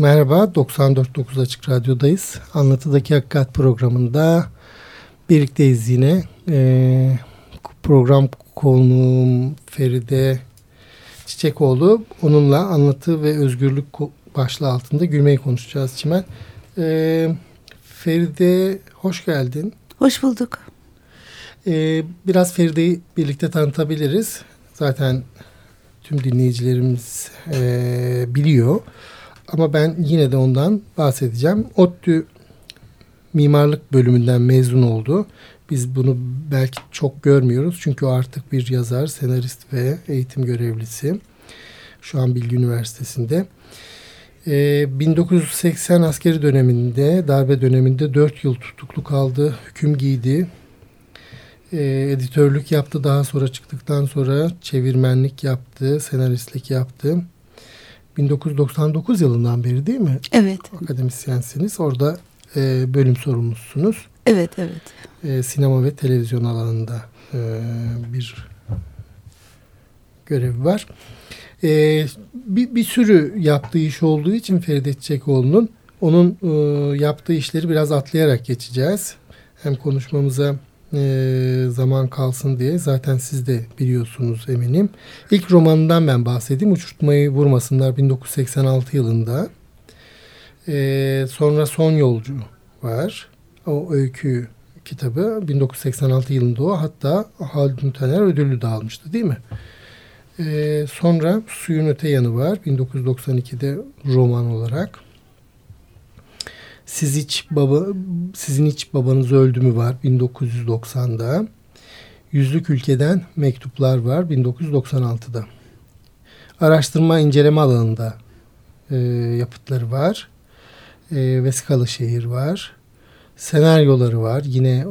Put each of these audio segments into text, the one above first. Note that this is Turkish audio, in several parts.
Merhaba, 94.9 Açık Radyo'dayız. Anlatıdaki Hakikat programında birlikteyiz yine. Ee, program konuğum Feride Çiçekoğlu. Onunla anlatı ve özgürlük başlığı altında gülmeyi konuşacağız Çimen. Ee, Feride hoş geldin. Hoş bulduk. Ee, biraz Feride'yi birlikte tanıtabiliriz. Zaten tüm dinleyicilerimiz e, biliyor. Ama ben yine de ondan bahsedeceğim. ODTÜ mimarlık bölümünden mezun oldu. Biz bunu belki çok görmüyoruz. Çünkü o artık bir yazar, senarist ve eğitim görevlisi. Şu an Bilgi Üniversitesi'nde. Ee, 1980 askeri döneminde, darbe döneminde 4 yıl tutuklu kaldı. Hüküm giydi. Ee, editörlük yaptı. Daha sonra çıktıktan sonra çevirmenlik yaptı, senaristlik yaptı. 1999 yılından beri değil mi? Evet. Akademisyensiniz. Orada e, bölüm sorumlusunuz. Evet, evet. E, sinema ve televizyon alanında e, bir görevi var. E, bir, bir sürü yaptığı iş olduğu için Feride Çiçekoğlu'nun onun e, yaptığı işleri biraz atlayarak geçeceğiz. Hem konuşmamıza e, zaman kalsın diye zaten siz de biliyorsunuz eminim. İlk romanından ben bahsedeyim. Uçurtmayı Vurmasınlar 1986 yılında. E, sonra Son Yolcu var. O öykü kitabı 1986 yılında o. Hatta Haldun Taner ödüllü de almıştı değil mi? E, sonra Suyun Öte Yanı var 1992'de roman olarak. Siz hiç baba sizin hiç babanız öldü mü var 1990'da. Yüzlük ülkeden mektuplar var 1996'da. Araştırma inceleme alanında e, yapıtları var. E, Vesikalı şehir var. Senaryoları var. Yine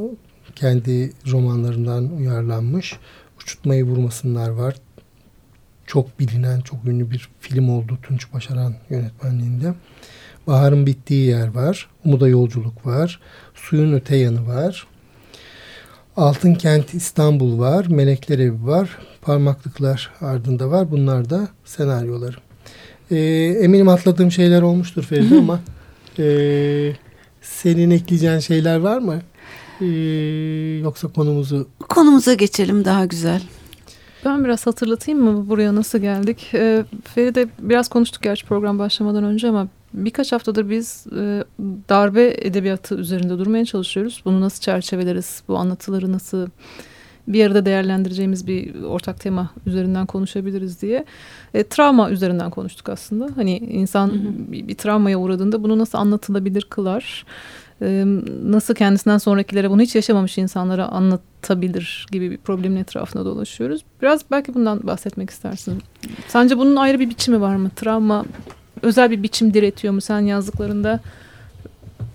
kendi romanlarından uyarlanmış. Uçutmayı vurmasınlar var. Çok bilinen, çok ünlü bir film oldu Tunç Başaran yönetmenliğinde. Baharın bittiği yer var. Umuda yolculuk var. Suyun öte yanı var. Altın Kent İstanbul var. Melekler Evi var. Parmaklıklar ardında var. Bunlar da senaryoları. Ee, eminim atladığım şeyler olmuştur Feride ama e, senin ekleyeceğin şeyler var mı? Ee, yoksa konumuzu... Konumuza geçelim daha güzel. Ben biraz hatırlatayım mı buraya nasıl geldik? Ee, Feride biraz konuştuk gerçi program başlamadan önce ama birkaç haftadır biz e, darbe edebiyatı üzerinde durmaya çalışıyoruz. Bunu nasıl çerçeveleriz, bu anlatıları nasıl bir arada değerlendireceğimiz bir ortak tema üzerinden konuşabiliriz diye. E, travma üzerinden konuştuk aslında. Hani insan hı hı. Bir, bir travmaya uğradığında bunu nasıl anlatılabilir kılar? E, nasıl kendisinden sonrakilere bunu hiç yaşamamış insanlara anlatabilir gibi bir problemin etrafında dolaşıyoruz. Biraz belki bundan bahsetmek istersin. Sence bunun ayrı bir biçimi var mı? Travma özel bir biçim diretiyor mu sen yazdıklarında?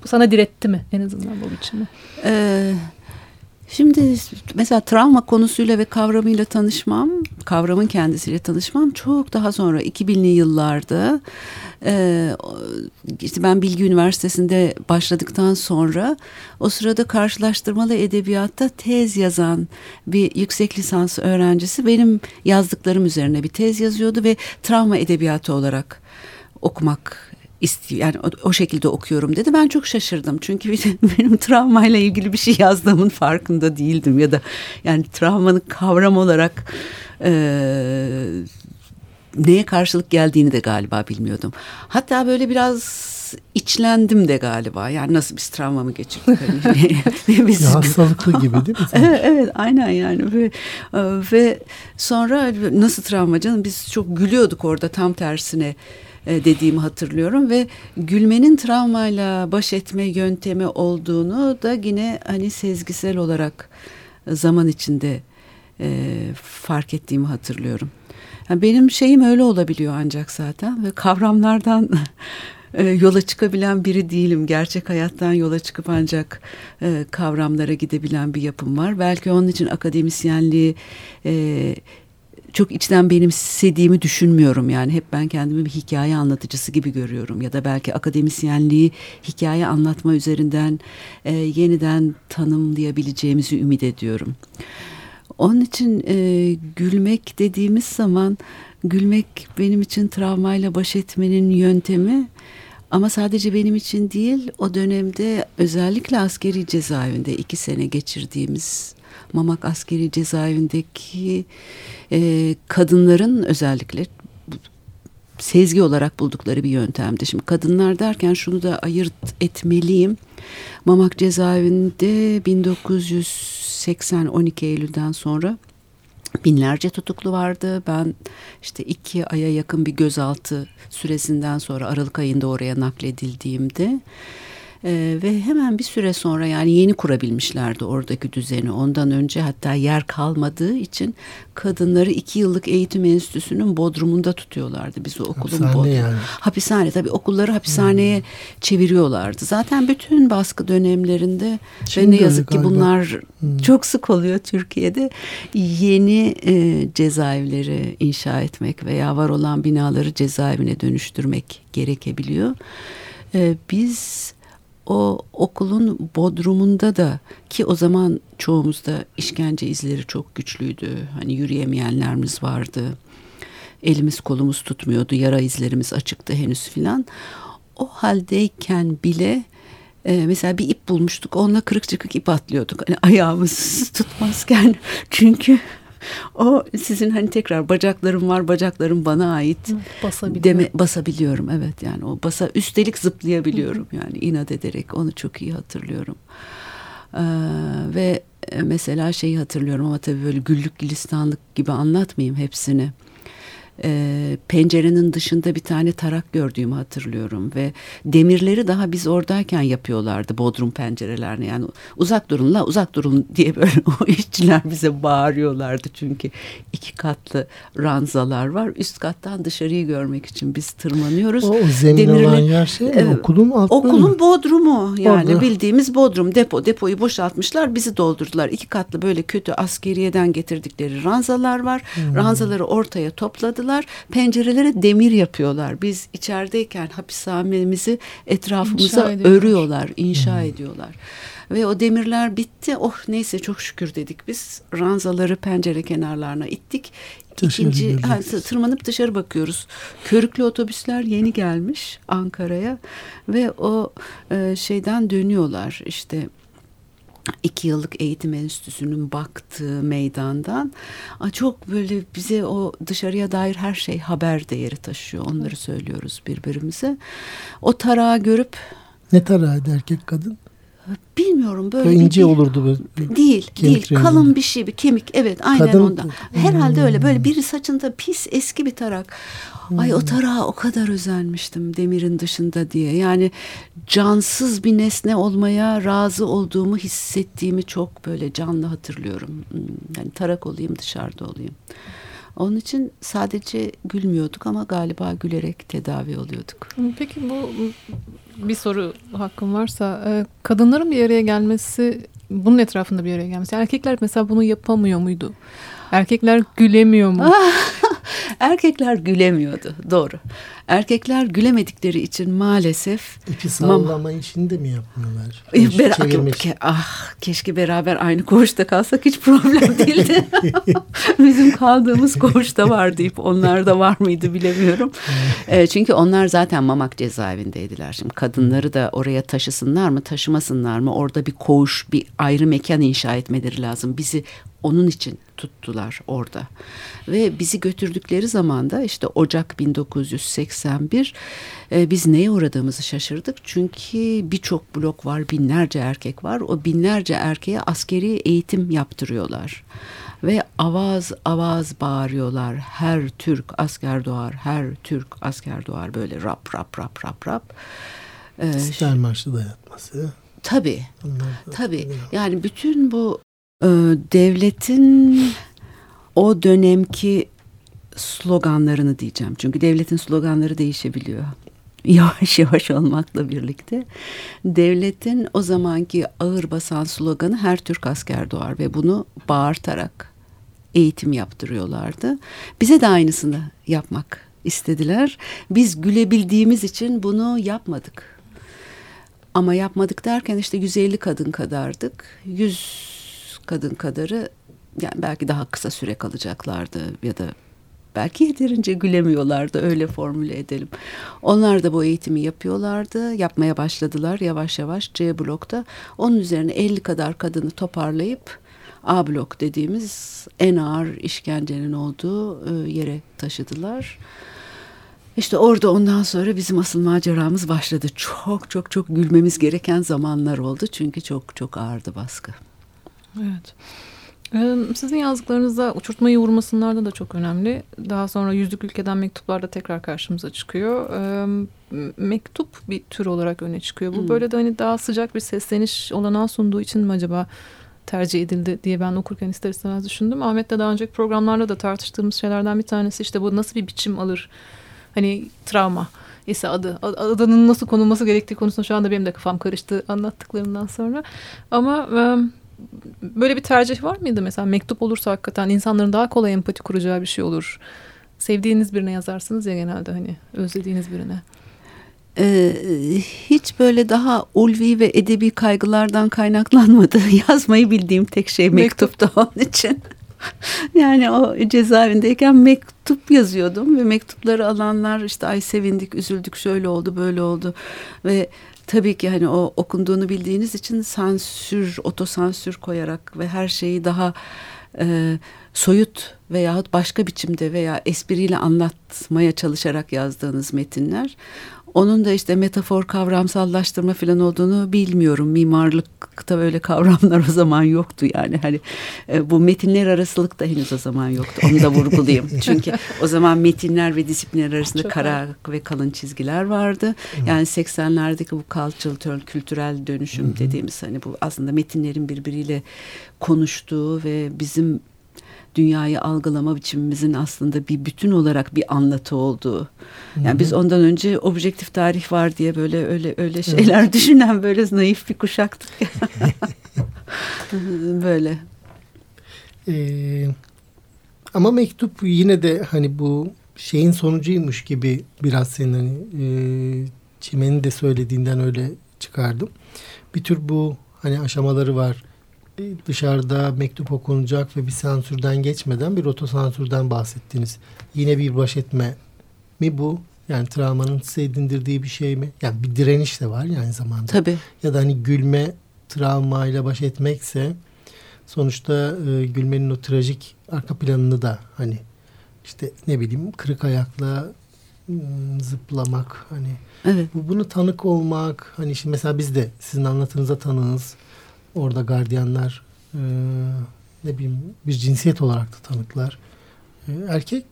Sana diretti mi en azından bu biçimi? Ee, şimdi mesela travma konusuyla ve kavramıyla tanışmam, kavramın kendisiyle tanışmam çok daha sonra 2000'li yıllarda e, işte ben Bilgi Üniversitesi'nde başladıktan sonra o sırada karşılaştırmalı edebiyatta tez yazan bir yüksek lisans öğrencisi benim yazdıklarım üzerine bir tez yazıyordu ve travma edebiyatı olarak okumak yani o, o şekilde okuyorum dedi. Ben çok şaşırdım. Çünkü benim travmayla ilgili bir şey yazdığımın farkında değildim ya da yani travmanın kavram olarak e, neye karşılık geldiğini de galiba bilmiyordum. Hatta böyle biraz içlendim de galiba. Yani nasıl biz travmamı geçirdik. Hani biz... ya hastalıklı gibi değil mi? evet, evet aynen yani. Ve, ve sonra nasıl travma canım biz çok gülüyorduk orada tam tersine e, dediğimi hatırlıyorum ve gülmenin travmayla baş etme yöntemi olduğunu da yine hani sezgisel olarak zaman içinde e, fark ettiğimi hatırlıyorum. Yani benim şeyim öyle olabiliyor ancak zaten ve kavramlardan e, yola çıkabilen biri değilim. Gerçek hayattan yola çıkıp ancak e, kavramlara gidebilen bir yapım var. Belki onun için akademisyenliği e, çok içten benimsediğimi düşünmüyorum. Yani hep ben kendimi bir hikaye anlatıcısı gibi görüyorum. Ya da belki akademisyenliği hikaye anlatma üzerinden e, yeniden tanımlayabileceğimizi ümit ediyorum. Onun için e, gülmek dediğimiz zaman gülmek benim için travmayla baş etmenin yöntemi Ama sadece benim için değil o dönemde özellikle askeri cezaevinde iki sene geçirdiğimiz Mamak askeri cezaevindeki e, kadınların özellikle sezgi olarak buldukları bir yöntemdi. Şimdi kadınlar derken şunu da ayırt etmeliyim. Mamak cezaevinde 1980 12 Eylül'den sonra binlerce tutuklu vardı. Ben işte iki aya yakın bir gözaltı süresinden sonra Aralık ayında oraya nakledildiğimde ee, ve hemen bir süre sonra yani yeni kurabilmişlerdi oradaki düzeni. Ondan önce hatta yer kalmadığı için kadınları iki yıllık eğitim enstitüsünün bodrumunda tutuyorlardı. Biz o okulun Hapishane yani. Hapishane tabii okulları hapishaneye hmm. çeviriyorlardı. Zaten bütün baskı dönemlerinde Şimdi ve ne yazık ki bunlar hmm. çok sık oluyor Türkiye'de. Yeni e, cezaevleri inşa etmek veya var olan binaları cezaevine dönüştürmek gerekebiliyor. E, biz o okulun bodrumunda da ki o zaman çoğumuzda işkence izleri çok güçlüydü. Hani yürüyemeyenlerimiz vardı. Elimiz kolumuz tutmuyordu. Yara izlerimiz açıktı henüz filan. O haldeyken bile e, mesela bir ip bulmuştuk. Onunla kırık çıkık ip atlıyorduk. Hani ayağımız tutmazken. Çünkü o sizin hani tekrar bacaklarım var bacaklarım bana ait deme basabiliyorum. Evet yani o basa üstelik zıplayabiliyorum yani inat ederek. Onu çok iyi hatırlıyorum. Ee, ve e, mesela şeyi hatırlıyorum ama tabii böyle güllük gülistanlık gibi anlatmayayım hepsini e, pencerenin dışında bir tane tarak gördüğümü hatırlıyorum ve demirleri daha biz oradayken yapıyorlardı bodrum pencerelerini yani uzak durun la uzak durun diye böyle o işçiler bize bağırıyorlardı çünkü iki katlı ranzalar var üst kattan dışarıyı görmek için biz tırmanıyoruz. O zemin Demirle, olan yer şey mi? E, okulun altı Okulun mı? bodrumu yani Orada. bildiğimiz bodrum depo depoyu boşaltmışlar bizi doldurdular iki katlı böyle kötü askeriyeden getirdikleri ranzalar var hmm. ranzaları ortaya topladılar yaptılar. Pencerelere demir yapıyorlar. Biz içerideyken hapishanemizi etrafımıza inşa örüyorlar, inşa hmm. ediyorlar. Ve o demirler bitti. Oh neyse çok şükür dedik biz. Ranzaları pencere kenarlarına ittik. İkinci ha, tırmanıp dışarı bakıyoruz. Körüklü otobüsler yeni gelmiş Ankara'ya ve o e, şeyden dönüyorlar işte iki yıllık eğitim enstitüsünün baktığı meydandan çok böyle bize o dışarıya dair her şey haber değeri taşıyor. Onları söylüyoruz birbirimize. O tarağı görüp ne tarağı erkek kadın? Bilmiyorum böyle bir ince olurdu böyle. Değil, değil. Renginde. Kalın bir şey, bir kemik. Evet, aynen Kadın, ondan. Herhalde hmm. öyle. Böyle biri saçında pis eski bir tarak. Ay o hmm. tarağa o kadar özenmiştim demirin dışında diye. Yani cansız bir nesne olmaya razı olduğumu hissettiğimi çok böyle canlı hatırlıyorum. Hmm, yani tarak olayım dışarıda olayım. Onun için sadece gülmüyorduk ama galiba gülerek tedavi oluyorduk. Peki bu bir soru hakkım varsa e, kadınların bir araya gelmesi bunun etrafında bir araya gelmesi. Erkekler mesela bunu yapamıyor muydu? Erkekler gülemiyor mu? Erkekler gülemiyordu. Doğru. Erkekler gülemedikleri için maalesef... İpi sallama işini de mi yapmıyorlar? Ber ah keşke beraber aynı koğuşta kalsak hiç problem değildi. Bizim kaldığımız koğuşta var deyip onlar da var mıydı bilemiyorum. e, çünkü onlar zaten Mamak cezaevindeydiler. Şimdi kadınları da oraya taşısınlar mı taşımasınlar mı orada bir koğuş bir ayrı mekan inşa etmeleri lazım. Bizi onun için tuttular orada. Ve bizi götürdükleri zaman da işte Ocak 1981 e, biz neye uğradığımızı şaşırdık. Çünkü birçok blok var, binlerce erkek var. O binlerce erkeğe askeri eğitim yaptırıyorlar. Ve avaz avaz bağırıyorlar. Her Türk asker doğar, her Türk asker doğar. Böyle rap rap rap rap rap. Ee, İstiklal Marşı dayatması. Tabii. Tabii. Yani bütün bu devletin o dönemki sloganlarını diyeceğim. Çünkü devletin sloganları değişebiliyor. Yavaş yavaş olmakla birlikte devletin o zamanki ağır basan sloganı her Türk asker doğar ve bunu bağırtarak eğitim yaptırıyorlardı. Bize de aynısını yapmak istediler. Biz gülebildiğimiz için bunu yapmadık. Ama yapmadık derken işte 150 kadın kadardık. 100 kadın kadarı yani belki daha kısa süre kalacaklardı ya da belki yeterince gülemiyorlardı öyle formüle edelim. Onlar da bu eğitimi yapıyorlardı. Yapmaya başladılar yavaş yavaş C blokta. Onun üzerine 50 kadar kadını toparlayıp A blok dediğimiz en ağır işkencenin olduğu e, yere taşıdılar. İşte orada ondan sonra bizim asıl maceramız başladı. Çok çok çok gülmemiz gereken zamanlar oldu. Çünkü çok çok ağırdı baskı. Evet. Sizin yazdıklarınızda uçurtmayı vurmasınlarda da çok önemli. Daha sonra yüzlük ülkeden mektuplarda tekrar karşımıza çıkıyor. Mektup bir tür olarak öne çıkıyor. Bu hmm. böyle de hani daha sıcak bir sesleniş olanağı sunduğu için mi acaba tercih edildi diye ben okurken ister istemez düşündüm. Ahmet'le daha önceki programlarda da tartıştığımız şeylerden bir tanesi işte bu nasıl bir biçim alır? Hani travma ise adı. Adının nasıl konulması gerektiği konusunda şu anda benim de kafam karıştı anlattıklarından sonra. Ama böyle bir tercih var mıydı mesela mektup olursa hakikaten insanların daha kolay empati kuracağı bir şey olur. Sevdiğiniz birine yazarsınız ya genelde hani özlediğiniz birine. Ee, hiç böyle daha ulvi ve edebi kaygılardan kaynaklanmadı. Yazmayı bildiğim tek şey mektuptu Mektup. onun için. yani o cezaevindeyken mektup yazıyordum ve mektupları alanlar işte ay sevindik, üzüldük, şöyle oldu, böyle oldu ve tabii ki hani o okunduğunu bildiğiniz için sansür, otosansür koyarak ve her şeyi daha e, soyut veyahut başka biçimde veya espriyle anlatmaya çalışarak yazdığınız metinler. Onun da işte metafor kavramsallaştırma falan olduğunu bilmiyorum. Mimarlıkta böyle kavramlar o zaman yoktu yani. Hani e, bu metinler arasılık da henüz o zaman yoktu. Onu da vurgulayayım. Çünkü o zaman metinler ve disiplinler arasında Çok kara var. ve kalın çizgiler vardı. Yani 80'lerdeki bu cultural kültürel dönüşüm dediğimiz hani bu aslında metinlerin birbiriyle konuştuğu ve bizim dünyayı algılama biçimimizin aslında bir bütün olarak bir anlatı olduğu. Yani Hı-hı. biz ondan önce objektif tarih var diye böyle öyle öyle şeyler evet. düşünen böyle naif bir kuşaktık. böyle. Ee, ama mektup yine de hani bu şeyin sonucuymuş gibi biraz senin hani e, Çimen'in de söylediğinden öyle çıkardım. Bir tür bu hani aşamaları var dışarıda mektup okunacak ve bir sansürden geçmeden bir otosansürden bahsettiniz. Yine bir baş etme mi bu? Yani travmanın size edindirdiği bir şey mi? Yani bir direniş de var yani zamanda. Tabii. Ya da hani gülme travmayla baş etmekse sonuçta e, gülmenin o trajik arka planını da hani işte ne bileyim kırık ayakla zıplamak hani evet. bu bunu tanık olmak hani şimdi mesela biz de sizin anlatınıza tanığız Orada gardiyanlar e, ne bileyim bir cinsiyet olarak da tanıklar. E, erkek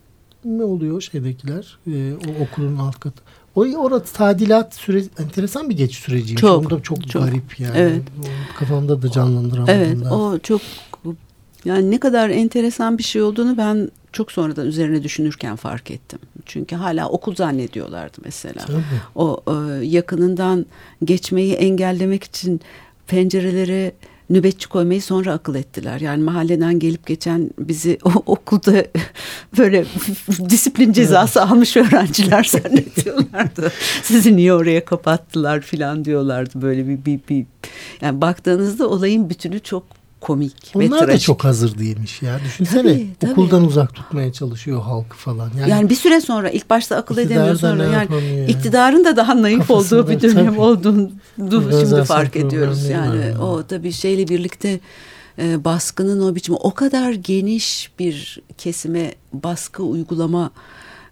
mi oluyor şeydekiler? E, o okulun alt katı. O orada tadilat süreci enteresan bir geçiş süreciymiş. Çok, Onda çok, çok garip yani. Evet. O, kafamda da canlandıramadım. Evet, da. o çok yani ne kadar enteresan bir şey olduğunu ben çok sonradan üzerine düşünürken fark ettim. Çünkü hala okul zannediyorlardı mesela. Tabii. O e, yakınından geçmeyi engellemek için pencerelere nöbetçi koymayı sonra akıl ettiler. Yani mahalleden gelip geçen bizi o okulda böyle disiplin cezası almış öğrenciler zannediyorlardı. Sizi niye oraya kapattılar filan diyorlardı böyle bir, bir, bir. Yani baktığınızda olayın bütünü çok komik Onlar da çok hazır değilmiş ya. Düşünsene tabii, tabii. okuldan uzak tutmaya çalışıyor halkı falan. Yani, yani bir süre sonra ilk başta akıl edemiyor sonra yani ya. iktidarın da daha naif Kafasında, olduğu bir dönem tabii. olduğunu şimdi fark ediyoruz. Yani var. o tabii şeyle birlikte e, baskının o biçimi o kadar geniş bir kesime baskı uygulama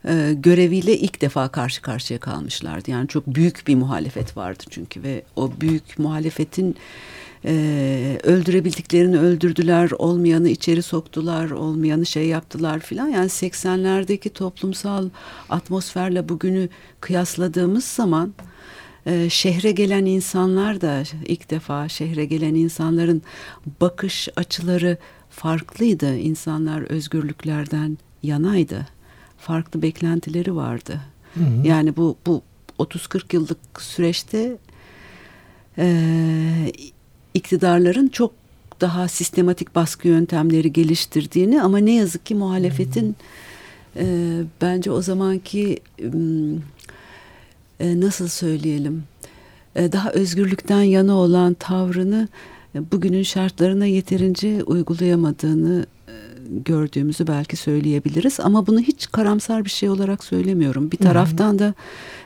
e, göreviyle ilk defa karşı karşıya kalmışlardı. Yani çok büyük bir muhalefet vardı çünkü ve o büyük muhalefetin e, öldürebildiklerini öldürdüler, olmayanı içeri soktular, olmayanı şey yaptılar filan. Yani 80'lerdeki toplumsal atmosferle bugünü kıyasladığımız zaman e, şehre gelen insanlar da ilk defa şehre gelen insanların bakış açıları farklıydı. İnsanlar özgürlüklerden yanaydı. Farklı beklentileri vardı. Hı hı. Yani bu bu 30-40 yıllık süreçte e, iktidarların çok daha sistematik baskı yöntemleri geliştirdiğini ama ne yazık ki muhalefetin e, bence o zamanki e, nasıl söyleyelim e, daha özgürlükten yana olan tavrını bugünün şartlarına yeterince uygulayamadığını e, gördüğümüzü belki söyleyebiliriz. Ama bunu hiç karamsar bir şey olarak söylemiyorum. Bir taraftan da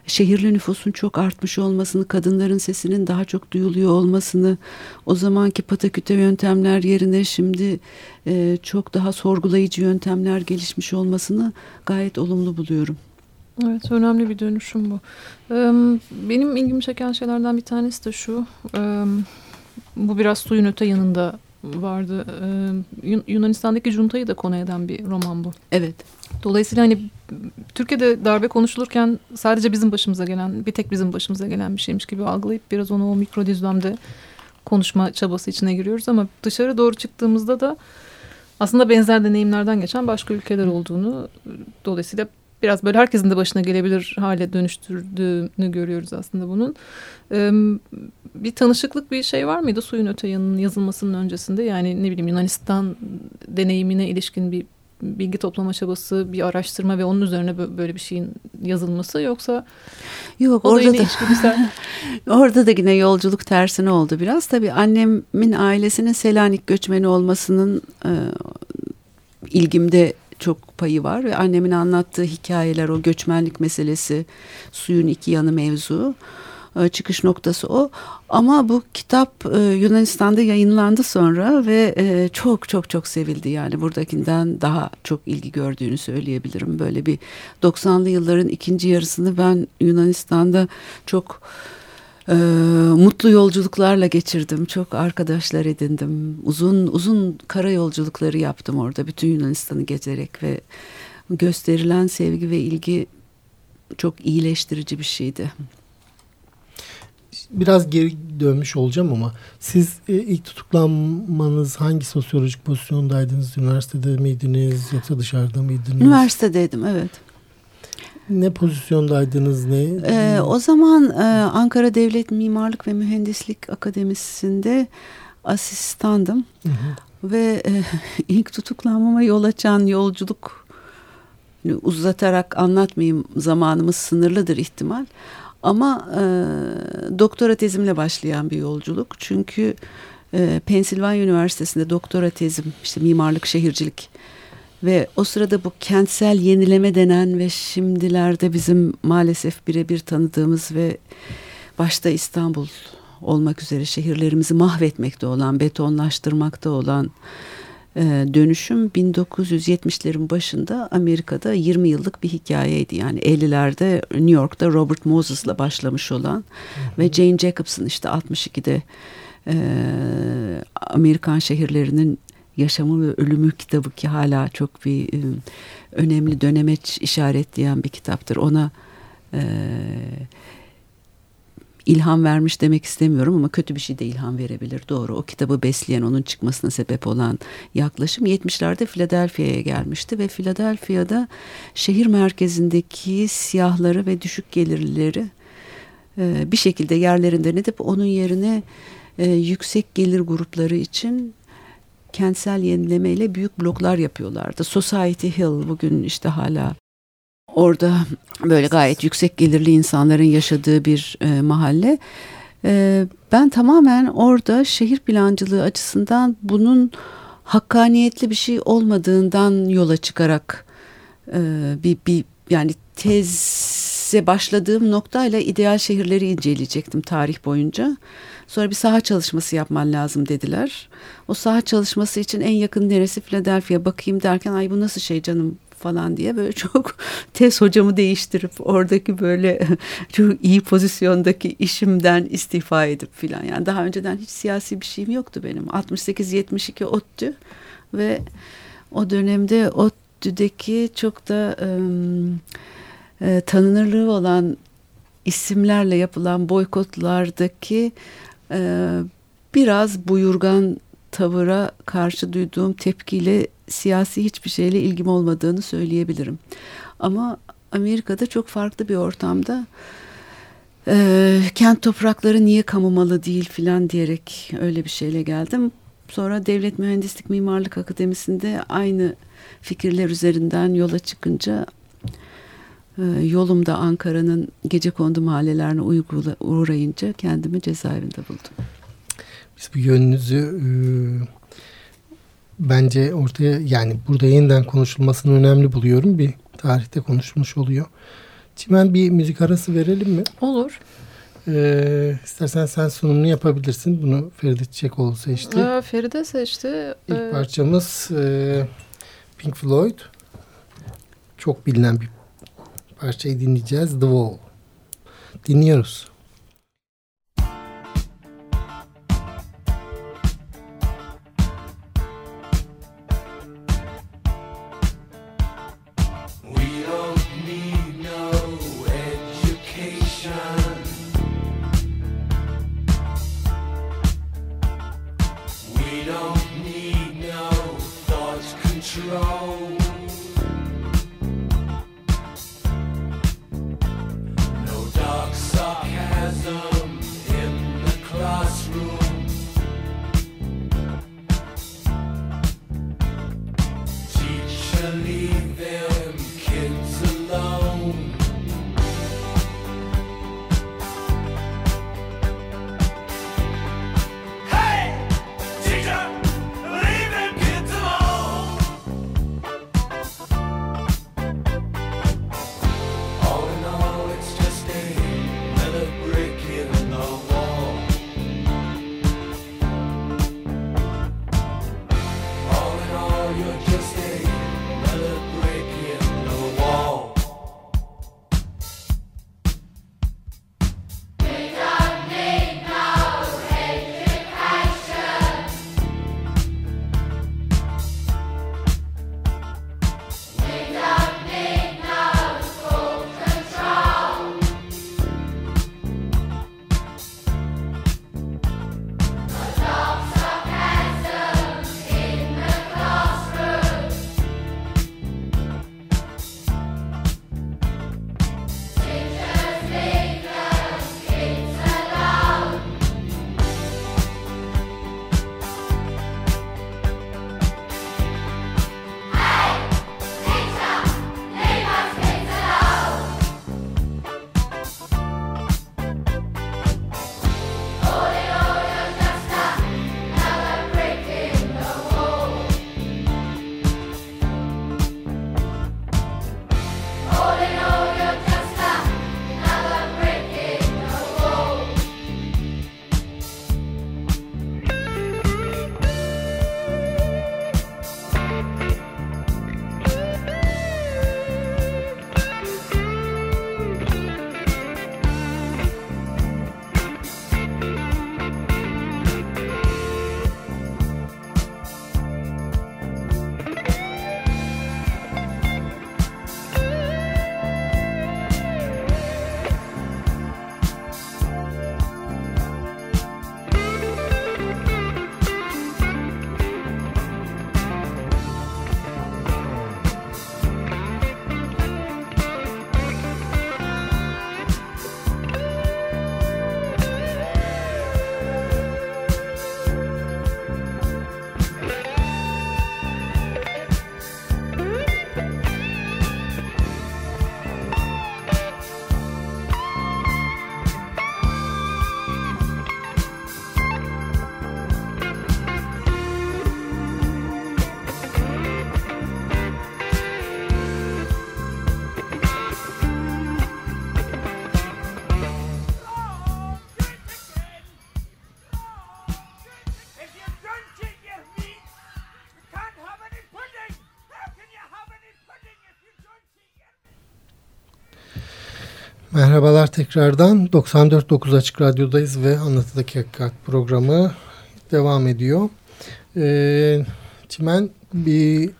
şehirli nüfusun çok artmış olmasını, kadınların sesinin daha çok duyuluyor olmasını, o zamanki pataküte yöntemler yerine şimdi e, çok daha sorgulayıcı yöntemler gelişmiş olmasını gayet olumlu buluyorum. Evet önemli bir dönüşüm bu. Benim ilgimi çeken şeylerden bir tanesi de şu. Bu biraz suyun öte yanında vardı. Yunanistan'daki juntayı da konu eden bir roman bu. Evet. Dolayısıyla hani Türkiye'de darbe konuşulurken sadece bizim başımıza gelen, bir tek bizim başımıza gelen bir şeymiş gibi algılayıp biraz onu o mikro düzlemde konuşma çabası içine giriyoruz ama dışarı doğru çıktığımızda da aslında benzer deneyimlerden geçen başka ülkeler olduğunu dolayısıyla biraz böyle herkesin de başına gelebilir hale dönüştürdüğünü görüyoruz aslında bunun. Bir tanışıklık bir şey var mıydı suyun öte yanının yazılmasının öncesinde? Yani ne bileyim Yunanistan deneyimine ilişkin bir bilgi toplama çabası, bir araştırma ve onun üzerine böyle bir şeyin yazılması yoksa Yok orada da orada da yine yolculuk tersine oldu biraz. Tabii annemin ailesinin Selanik göçmeni olmasının e, ilgimde çok payı var ve annemin anlattığı hikayeler o göçmenlik meselesi suyun iki yanı mevzu çıkış noktası o. Ama bu kitap e, Yunanistan'da yayınlandı sonra ve e, çok çok çok sevildi. Yani buradakinden daha çok ilgi gördüğünü söyleyebilirim. Böyle bir 90'lı yılların ikinci yarısını ben Yunanistan'da çok e, mutlu yolculuklarla geçirdim. Çok arkadaşlar edindim. Uzun uzun kara yolculukları yaptım orada. Bütün Yunanistan'ı gezerek ve gösterilen sevgi ve ilgi çok iyileştirici bir şeydi. Biraz geri dönmüş olacağım ama siz e, ilk tutuklanmanız hangi sosyolojik pozisyondaydınız? Üniversitede miydiniz yoksa dışarıda mıydınız? Üniversitedeydim evet. Ne pozisyondaydınız ne? Ee, o zaman e, Ankara Devlet Mimarlık ve Mühendislik Akademisi'nde asistandım. Hı hı. Ve e, ilk tutuklanmama yol açan yolculuk uzatarak anlatmayayım zamanımız sınırlıdır ihtimal. Ama e, doktora tezimle başlayan bir yolculuk. Çünkü e, Pensilvanya Üniversitesi'nde doktora tezim işte mimarlık, şehircilik ve o sırada bu kentsel yenileme denen ve şimdilerde bizim maalesef birebir tanıdığımız ve başta İstanbul olmak üzere şehirlerimizi mahvetmekte olan, betonlaştırmakta olan dönüşüm 1970'lerin başında Amerika'da 20 yıllık bir hikayeydi. Yani 50'lerde New York'ta Robert Moses'la başlamış olan hı hı. ve Jane Jacobs'ın işte 62'de e, Amerikan şehirlerinin Yaşamı ve Ölümü kitabı ki hala çok bir e, önemli dönemeç işaretleyen bir kitaptır. Ona e, ilham vermiş demek istemiyorum ama kötü bir şey de ilham verebilir. Doğru. O kitabı besleyen, onun çıkmasına sebep olan yaklaşım 70'lerde Philadelphia'ya gelmişti ve Philadelphia'da şehir merkezindeki siyahları ve düşük gelirlileri e, bir şekilde yerlerinden edip onun yerine e, yüksek gelir grupları için kentsel yenilemeyle büyük bloklar yapıyorlardı. Society Hill bugün işte hala orada böyle gayet yüksek gelirli insanların yaşadığı bir e, mahalle. E, ben tamamen orada şehir plancılığı açısından bunun hakkaniyetli bir şey olmadığından yola çıkarak e, bir, bir yani teze başladığım noktayla ideal şehirleri inceleyecektim tarih boyunca. Sonra bir saha çalışması yapman lazım dediler. O saha çalışması için en yakın neresi Philadelphia bakayım derken ay bu nasıl şey canım falan diye böyle çok tez hocamı değiştirip oradaki böyle çok iyi pozisyondaki işimden istifa edip filan. Yani daha önceden hiç siyasi bir şeyim yoktu benim. 68-72 ODTÜ ve o dönemde ODTÜ'deki çok da e, tanınırlığı olan isimlerle yapılan boykotlardaki e, biraz buyurgan tavıra karşı duyduğum tepkiyle siyasi hiçbir şeyle ilgim olmadığını söyleyebilirim. Ama Amerika'da çok farklı bir ortamda e, kent toprakları niye kamumalı değil filan diyerek öyle bir şeyle geldim. Sonra Devlet Mühendislik Mimarlık Akademisi'nde aynı fikirler üzerinden yola çıkınca e, yolumda Ankara'nın gece kondu mahallelerine uğrayınca kendimi cezaevinde buldum. Biz bu yönünüzü e, bence ortaya yani burada yeniden konuşulmasını önemli buluyorum. Bir tarihte konuşulmuş oluyor. Çimen bir müzik arası verelim mi? Olur. Ee, istersen sen sunumunu yapabilirsin. Bunu Feride Çiçekoğlu seçti. Ee, Feride seçti. İlk Ee, parçamız e, Pink Floyd. Çok bilinen bir parçayı dinleyeceğiz. The Wall. Dinliyoruz. Merhabalar tekrardan 94.9 Açık Radyo'dayız ve Anlatıdaki Hakikat programı devam ediyor. Ee, Çimen bir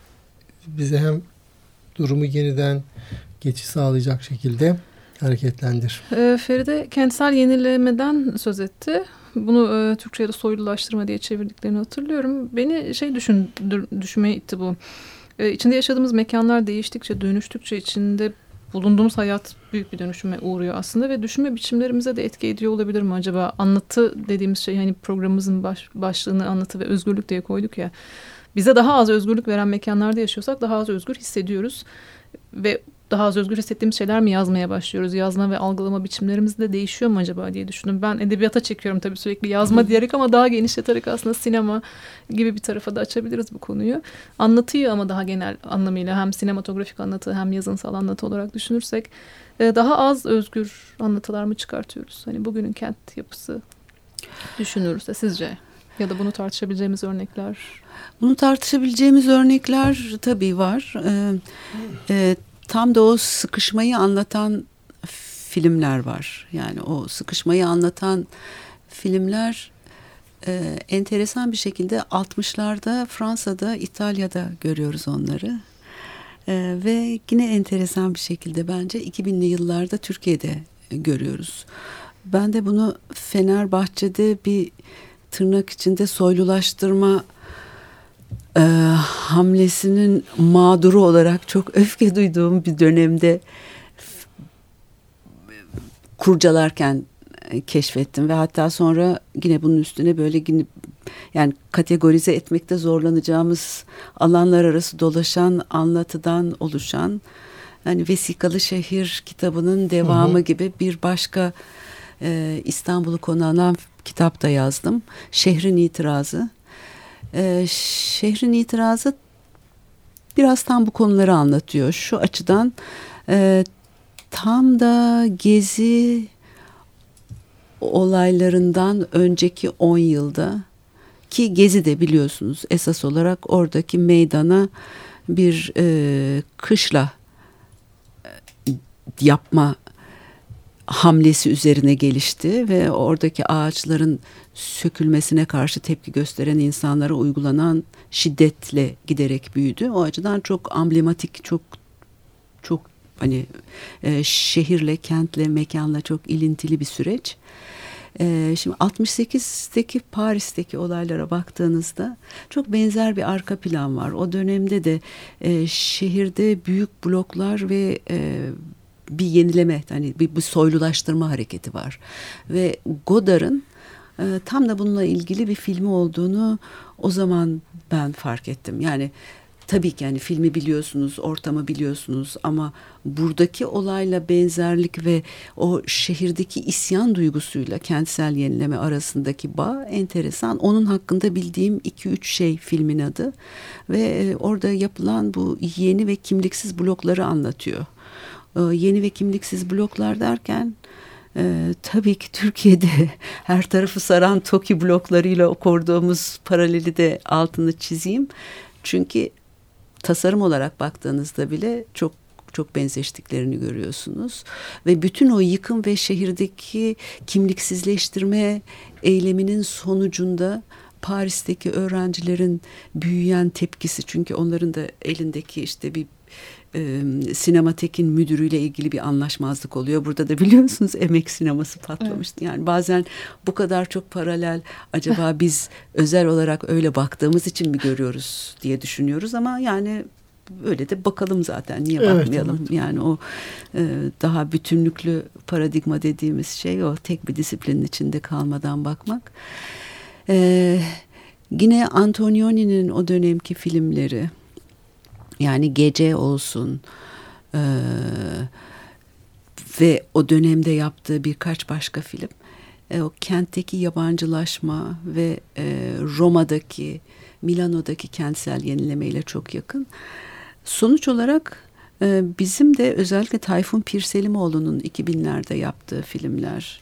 bize hem durumu yeniden geçiş sağlayacak şekilde hareketlendir. Ee, Feride kentsel yenilemeden söz etti. Bunu e, Türkçe'ye de soylulaştırma diye çevirdiklerini hatırlıyorum. Beni şey düşündür, düşünmeye itti bu. E, içinde yaşadığımız mekanlar değiştikçe, dönüştükçe içinde bulunduğumuz hayat büyük bir dönüşüme uğruyor aslında ve düşünme biçimlerimize de etki ediyor olabilir mi acaba? Anlatı dediğimiz şey hani programımızın baş, başlığını anlatı ve özgürlük diye koyduk ya. Bize daha az özgürlük veren mekanlarda yaşıyorsak daha az özgür hissediyoruz. Ve daha az özgür hissettiğimiz şeyler mi yazmaya başlıyoruz? Yazma ve algılama biçimlerimiz de değişiyor mu acaba diye düşündüm. Ben edebiyata çekiyorum tabii sürekli yazma diyerek ama daha genişleterek aslında sinema gibi bir tarafa da açabiliriz bu konuyu. Anlatıyı ama daha genel anlamıyla hem sinematografik anlatı hem yazınsal anlatı olarak düşünürsek e, daha az özgür anlatılar mı çıkartıyoruz? Hani bugünün kent yapısı düşünürüz sizce? Ya da bunu tartışabileceğimiz örnekler Bunu tartışabileceğimiz örnekler tabii var. Ee, e, tam da o sıkışmayı anlatan filmler var. Yani o sıkışmayı anlatan filmler e, enteresan bir şekilde 60'larda Fransa'da, İtalya'da görüyoruz onları. E, ve yine enteresan bir şekilde bence 2000'li yıllarda Türkiye'de görüyoruz. Ben de bunu Fenerbahçe'de bir tırnak içinde soylulaştırma e, hamlesinin mağduru olarak çok öfke duyduğum bir dönemde kurcalarken e, keşfettim ve hatta sonra yine bunun üstüne böyle yani kategorize etmekte zorlanacağımız alanlar arası dolaşan anlatıdan oluşan hani vesikalı şehir kitabının devamı gibi bir başka e, İstanbul'u konu alan kitap da yazdım. Şehrin itirazı. E, şehrin itirazı biraz tam bu konuları anlatıyor. Şu açıdan e, tam da gezi olaylarından önceki 10 yılda ki Gezi de biliyorsunuz esas olarak oradaki meydana bir e, kışla e, yapma hamlesi üzerine gelişti ve oradaki ağaçların sökülmesine karşı tepki gösteren insanlara uygulanan şiddetle giderek büyüdü. O açıdan çok amblematik, çok çok hani e, şehirle, kentle, mekanla çok ilintili bir süreç. E, şimdi 68'teki Paris'teki olaylara baktığınızda çok benzer bir arka plan var. O dönemde de e, şehirde büyük bloklar ve e, bir yenileme, hani bir, bir soylulaştırma hareketi var. Ve Godard'ın e, tam da bununla ilgili bir filmi olduğunu o zaman ben fark ettim. Yani tabii ki yani filmi biliyorsunuz, ortamı biliyorsunuz ama buradaki olayla benzerlik ve o şehirdeki isyan duygusuyla kentsel yenileme arasındaki bağ enteresan. Onun hakkında bildiğim iki üç şey filmin adı ve e, orada yapılan bu yeni ve kimliksiz blokları anlatıyor. E, Yeni ve kimliksiz bloklar derken ee, tabii ki Türkiye'de her tarafı saran TOKİ bloklarıyla kurduğumuz paraleli de altını çizeyim. Çünkü tasarım olarak baktığınızda bile çok çok benzeştiklerini görüyorsunuz ve bütün o yıkım ve şehirdeki kimliksizleştirme eyleminin sonucunda Paris'teki öğrencilerin büyüyen tepkisi çünkü onların da elindeki işte bir e, sinematekin müdürüyle ilgili bir anlaşmazlık oluyor. Burada da biliyorsunuz emek sineması patlamıştı. Yani bazen bu kadar çok paralel acaba biz özel olarak öyle baktığımız için mi görüyoruz diye düşünüyoruz ama yani öyle de bakalım zaten niye Evet, bakmayalım evet. yani o e, daha bütünlüklü paradigma dediğimiz şey o tek bir disiplinin içinde kalmadan bakmak. E, yine Antonioni'nin o dönemki filmleri yani gece olsun eee, ve o dönemde yaptığı birkaç başka film e, o kentteki yabancılaşma ve e, Roma'daki Milano'daki kentsel yenilemeyle çok yakın. Sonuç olarak e, bizim de özellikle Tayfun Pirselimoğlu'nun 2000'lerde yaptığı filmler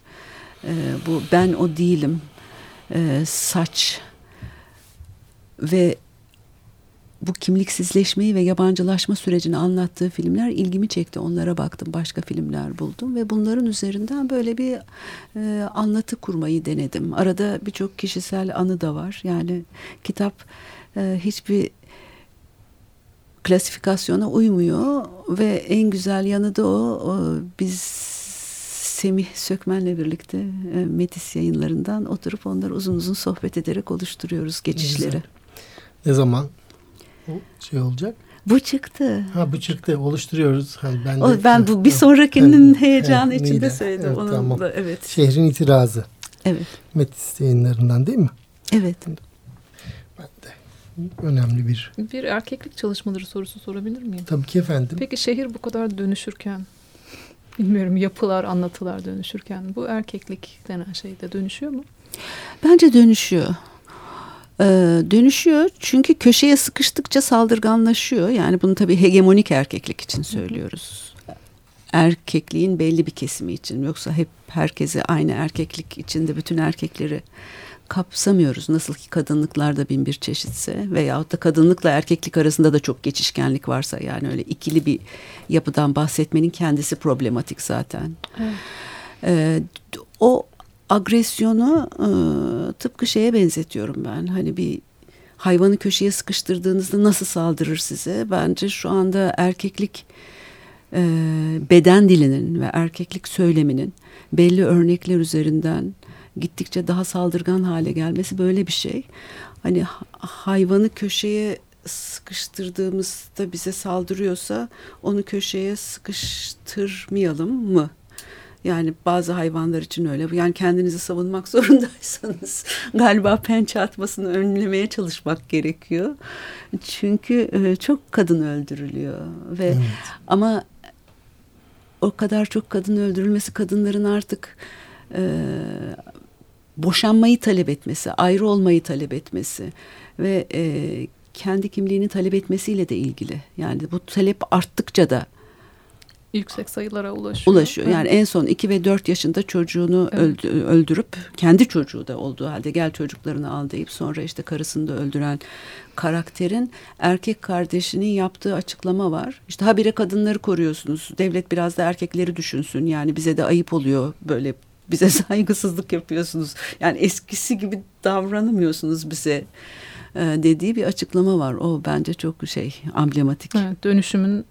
e, bu Ben O Değilim e, Saç ve bu kimliksizleşmeyi ve yabancılaşma sürecini anlattığı filmler ilgimi çekti. Onlara baktım, başka filmler buldum ve bunların üzerinden böyle bir e, anlatı kurmayı denedim. Arada birçok kişisel anı da var. Yani kitap e, hiçbir klasifikasyona uymuyor ve en güzel yanı da o, o biz Semih Sökmen'le birlikte e, Metis yayınlarından oturup onları uzun uzun sohbet ederek oluşturuyoruz geçişleri. Güzel. Ne zaman şey olacak? Bu çıktı. Ha bu çıktı. Oluşturuyoruz. Ha, ben, de, O, ben bu bir sonrakinin ha, heyecanı ha, içinde söyledim. Evet, Onun tamam. da evet. Şehrin itirazı. Evet. Metis yayınlarından değil mi? Evet. Ben de önemli bir. Bir erkeklik çalışmaları sorusu sorabilir miyim? Tabii ki efendim. Peki şehir bu kadar dönüşürken, bilmiyorum yapılar, anlatılar dönüşürken bu erkeklik denen şey de dönüşüyor mu? Bence dönüşüyor. Ee, dönüşüyor çünkü köşeye sıkıştıkça saldırganlaşıyor. Yani bunu tabii hegemonik erkeklik için söylüyoruz. Erkekliğin belli bir kesimi için. Yoksa hep herkese aynı erkeklik içinde bütün erkekleri kapsamıyoruz. Nasıl ki kadınlıklarda bin bir çeşitse veyahut da kadınlıkla erkeklik arasında da çok geçişkenlik varsa yani öyle ikili bir yapıdan bahsetmenin kendisi problematik zaten. Evet. Ee, o agresyonu e, tıpkı şeye benzetiyorum ben. Hani bir hayvanı köşeye sıkıştırdığınızda nasıl saldırır size? Bence şu anda erkeklik e, beden dilinin ve erkeklik söyleminin belli örnekler üzerinden gittikçe daha saldırgan hale gelmesi böyle bir şey. Hani ha- hayvanı köşeye sıkıştırdığımızda bize saldırıyorsa onu köşeye sıkıştırmayalım mı? Yani bazı hayvanlar için öyle. Yani kendinizi savunmak zorundaysanız galiba pençe atmasını önlemeye çalışmak gerekiyor. Çünkü e, çok kadın öldürülüyor ve Evet. ama o kadar çok kadın öldürülmesi kadınların artık e, boşanmayı talep etmesi, ayrı olmayı talep etmesi ve e, kendi kimliğini talep etmesiyle de ilgili. Yani bu talep arttıkça da Yüksek sayılara ulaşıyor. ulaşıyor. Yani en son 2 ve 4 yaşında çocuğunu Evet. öldü- öldürüp kendi çocuğu da olduğu halde gel çocuklarını al deyip sonra işte karısını da öldüren karakterin erkek kardeşinin yaptığı açıklama var. İşte habire kadınları koruyorsunuz. Devlet biraz da erkekleri düşünsün. Yani bize de ayıp oluyor böyle bize saygısızlık yapıyorsunuz. Yani eskisi gibi davranamıyorsunuz bize e, dediği bir açıklama var. O bence çok şey amblematik. Evet, dönüşümün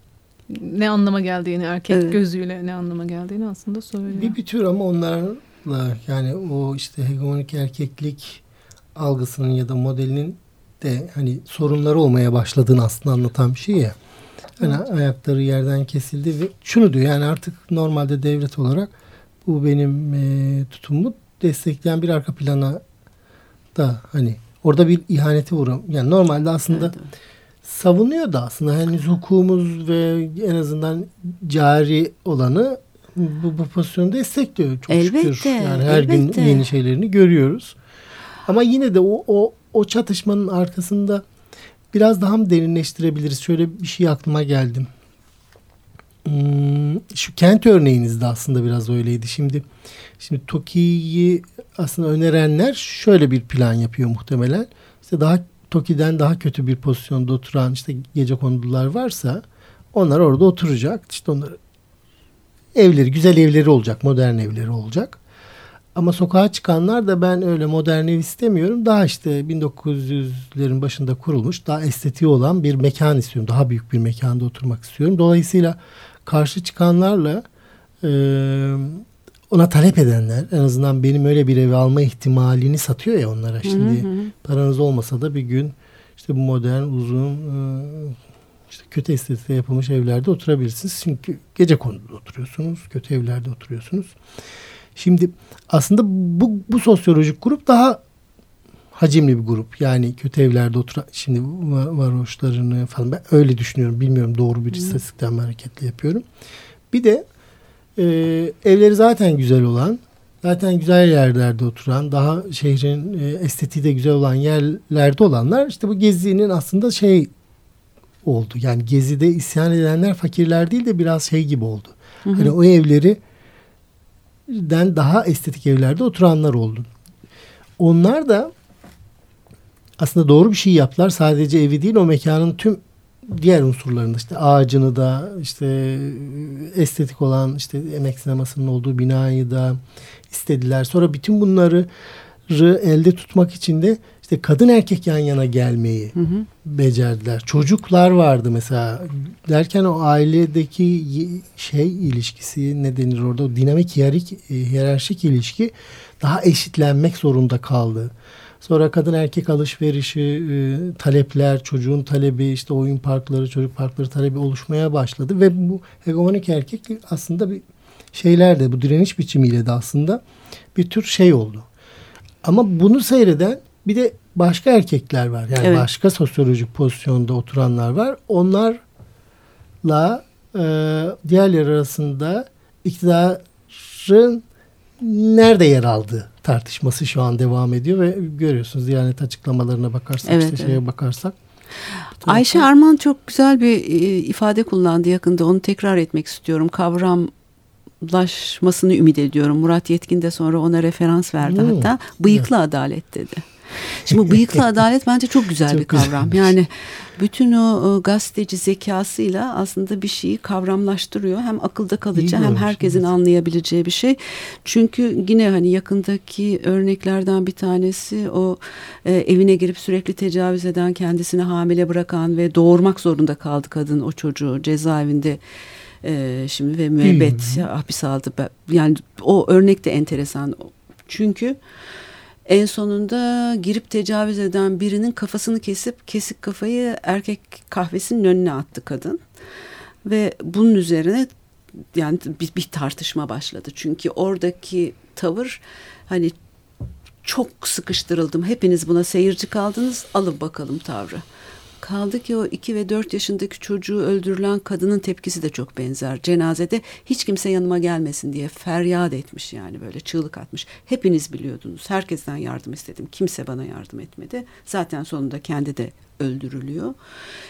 ne anlama geldiğini, erkek Evet. gözüyle ne anlama geldiğini aslında söylüyor. Bir, bir tür ama onlarla yani o işte hegemonik erkeklik algısının ya da modelinin de hani sorunları olmaya başladığını aslında anlatan bir şey ya. Hani ayakları yerden kesildi ve şunu diyor yani artık normalde devlet olarak bu benim e, tutumumu destekleyen bir arka plana da hani orada bir ihaneti vurum. Yani normalde aslında Evet. Savunuyor da aslında henüz hukukumuz ve en azından cari olanı bu, bu pozisyonu destekliyor. Çok Elbette, şükür. Yani her elbette. gün yeni şeylerini görüyoruz. Ama yine de o, o, o çatışmanın arkasında biraz daha mı derinleştirebiliriz? Şöyle bir şey aklıma geldi. Hmm, şu kent örneğinizde aslında biraz öyleydi. Şimdi şimdi TOKİ'yi aslında önerenler şöyle bir plan yapıyor muhtemelen. İşte daha TOKİ'den daha kötü bir pozisyonda oturan işte gece kondular varsa onlar orada oturacak. İşte onları evleri, güzel evleri olacak, modern evleri olacak. Ama sokağa çıkanlar da ben öyle modern ev istemiyorum. Daha işte 1900'lerin başında kurulmuş, daha estetiği olan bir mekan istiyorum. Daha büyük bir mekanda oturmak istiyorum. Dolayısıyla karşı çıkanlarla e, ona talep edenler en azından benim öyle bir evi alma ihtimalini satıyor ya onlara şimdi. Hı hı. Paranız olmasa da bir gün işte bu modern uzun e, işte kötü estetikte yapılmış evlerde oturabilirsiniz. Çünkü gece konuda oturuyorsunuz. Kötü evlerde oturuyorsunuz. Şimdi aslında bu, bu sosyolojik grup daha hacimli bir grup. Yani kötü evlerde oturan şimdi va- varoşlarını falan ben öyle düşünüyorum. Bilmiyorum doğru bir istatistikten hareketle yapıyorum. Bir de e, evleri zaten güzel olan zaten güzel yerlerde oturan daha şehrin e, estetiği de güzel olan yerlerde olanlar işte bu gezinin aslında şey oldu. Yani gezide isyan edenler fakirler değil de biraz şey gibi oldu. Hani o evleri den daha estetik evlerde oturanlar oldu. Onlar da aslında doğru bir şey yaptılar. Sadece evi değil o mekanın tüm diğer unsurlarında işte ağacını da işte estetik olan işte emek sinemasının olduğu binayı da istediler. Sonra bütün bunları elde tutmak için de işte kadın erkek yan yana gelmeyi Hı hı. becerdiler. Çocuklar vardı mesela derken o ailedeki şey ilişkisi ne denir orada o dinamik hiyerarşik, e, hiyerarşik ilişki daha eşitlenmek zorunda kaldı. Sonra kadın erkek alışverişi, e, talepler, çocuğun talebi, işte oyun parkları, çocuk parkları talebi oluşmaya başladı ve bu hegemonik erkeklik aslında bir şeyler de bu direniş biçimiyle de aslında bir tür şey oldu. Ama bunu seyreden Bir de başka erkekler var. Yani Evet. başka sosyolojik pozisyonda oturanlar var. Onlarla e, diğerleri arasında iktidarın nerede yer aldığı tartışması şu an devam ediyor ve görüyorsunuz Diyanet açıklamalarına bakarsak Evet, işte şeye evet. bakarsak. Ayşe Arman çok güzel bir e, ifade kullandı yakında. Onu tekrar etmek istiyorum. Kavramlaşmasını ümit ediyorum. Murat Yetkin de sonra ona referans verdi Hmm. hatta. Bıyıklı adalet dedi. Şimdi bu bıyıklı adalet bence çok güzel Çok bir kavram. güzelmiş. Yani bütün o gazeteci zekasıyla aslında bir şeyi kavramlaştırıyor. Hem akılda kalıcı hem herkesin evet. anlayabileceği bir şey. Çünkü yine hani yakındaki örneklerden bir tanesi o e, evine girip sürekli tecavüz eden, kendisini hamile bırakan ve doğurmak zorunda kaldı kadın o çocuğu cezaevinde e, şimdi ve müebbet hapis aldı. Yani o örnek de enteresan. Çünkü en sonunda girip tecavüz eden birinin kafasını kesip kesik kafayı erkek kahvesinin önüne attı kadın. Ve bunun üzerine yani bir, bir tartışma başladı. Çünkü oradaki tavır hani çok sıkıştırıldım. Hepiniz buna seyirci kaldınız. Alın bakalım tavrı. Kaldı ki o 2 ve 4 yaşındaki çocuğu öldürülen kadının tepkisi de çok benzer. Cenazede hiç kimse yanıma gelmesin diye feryat etmiş yani böyle çığlık atmış. Hepiniz biliyordunuz. Herkesten yardım istedim. Kimse bana yardım etmedi. Zaten sonunda kendi de öldürülüyor.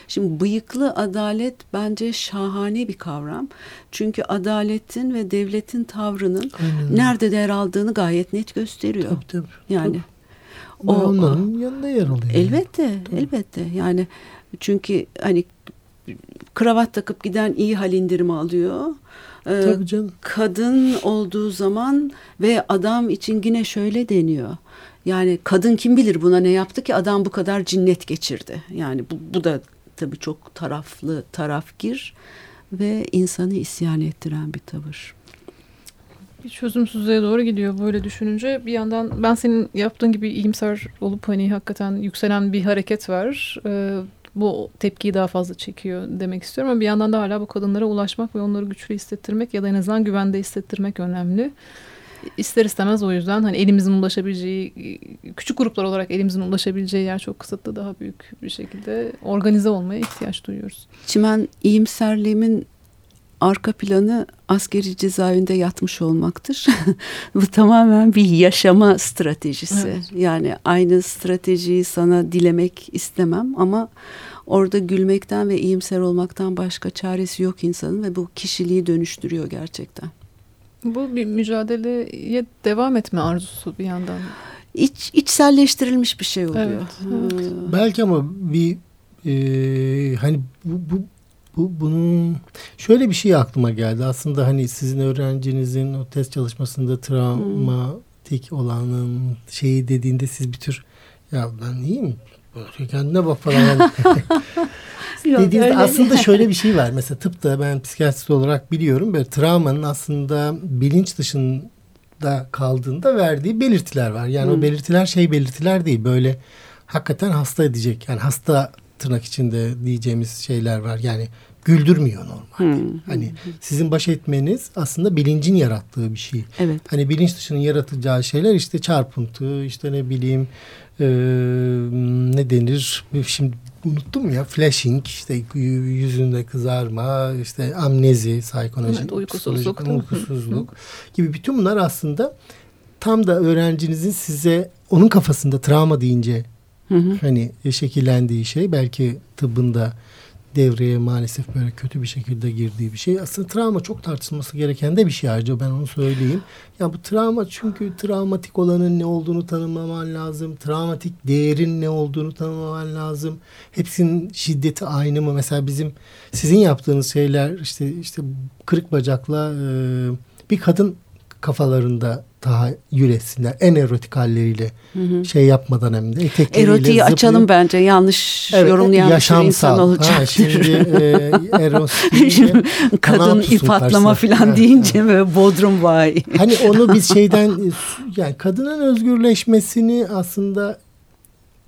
Şimdi bıyıklı adalet bence şahane bir kavram. Çünkü adaletin ve devletin tavrının Aynen. nerede yer aldığını gayet net gösteriyor. Tabii, tabii. Yani O, o- onların yanında yer alıyor. yani. Elbette, elbette. Yani çünkü hani kravat takıp giden iyi hal indirimi alıyor. Ee, Tabii canım. kadın olduğu zaman ve adam için yine şöyle deniyor. Yani kadın kim bilir buna ne yaptı ki adam bu kadar cinnet geçirdi. Yani bu, bu da tabii çok taraflı tarafgir ve insanı isyan ettiren bir tavır. Bir çözümsüzlüğe doğru gidiyor böyle düşününce. Bir yandan ben senin yaptığın gibi iyimser olup hani hakikaten yükselen bir hareket var. Ee, bu tepkiyi daha fazla çekiyor demek istiyorum ama bir yandan da hala bu kadınlara ulaşmak ve onları güçlü hissettirmek ya da en azından güvende hissettirmek önemli. İster istemez o yüzden hani elimizin ulaşabileceği küçük gruplar olarak elimizin ulaşabileceği yer çok kısıtlı daha büyük bir şekilde organize olmaya ihtiyaç duyuyoruz. Çimen iyimserliğimin arka planı askeri cezaevinde yatmış olmaktır. Bu tamamen bir yaşama stratejisi. Evet. Yani aynı stratejiyi sana dilemek istemem ama orada gülmekten ve iyimser olmaktan başka çaresi yok insanın ve bu kişiliği dönüştürüyor gerçekten. Bu bir mücadeleye devam etme arzusu bir yandan. İç, içselleştirilmiş bir şey oluyor. Evet, evet. Belki ama bir e, hani bu, bu, bu bunun şöyle bir şey aklıma geldi. Aslında hani sizin öğrencinizin o test çalışmasında travmatik olanın şeyi dediğinde siz bir tür ya ben iyiyim kendine bak falan. Dediğinizde aslında şöyle bir şey var. Mesela tıpta ben psikiyatrist olarak biliyorum. Böyle travmanın aslında bilinç dışında kaldığında verdiği belirtiler var. Yani o Hmm. belirtiler şey belirtiler değil. Böyle hakikaten hasta edecek. Yani hasta tırnak içinde diyeceğimiz şeyler var. Yani güldürmüyor normal. Hmm. Hani sizin baş etmeniz aslında bilincin yarattığı bir şey. Evet. Hani bilinç dışının yaratacağı şeyler işte çarpıntı, işte ne bileyim eee, ne denir? Şimdi unuttum ya. Flashing, işte yüzünde kızarma, işte amnezi, psikolojik, Evet, uykusuzluk. uykusuzluk gibi bütün bunlar aslında tam da öğrencinizin size onun kafasında travma deyince Hı hani şekillendiği şey belki tıbbında devreye maalesef böyle kötü bir şekilde girdiği bir şey. Aslında travma çok tartışılması gereken de bir şey ayrıca ben onu söyleyeyim. Ya bu travma çünkü travmatik olanın ne olduğunu tanımlaman lazım. Travmatik değerin ne olduğunu tanımlaman lazım. Hepsinin şiddeti aynı mı? Mesela bizim sizin yaptığınız şeyler işte işte kırık bacakla e, bir kadın kafalarında daha yüretsinler. En erotik halleriyle şey yapmadan hem de etekleriyle Erotiği zıplayıp- açalım bence. Yanlış Evet, yorumlayan bir sürü insan yaşamsal. olacaktır. Ha, şimdi e, Eros Şimdi kadın ip atlama falan Evet, deyince böyle bodrum vay. Hani onu biz şeyden e, yani kadının özgürleşmesini aslında